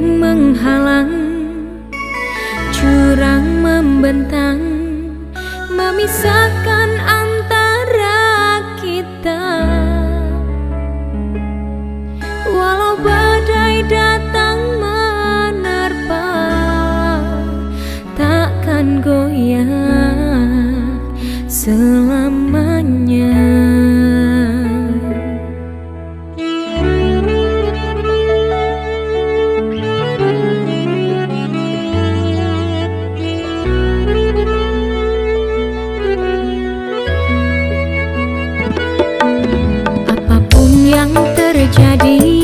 yang menghalang. Curang membentang Memisahkan aku jadi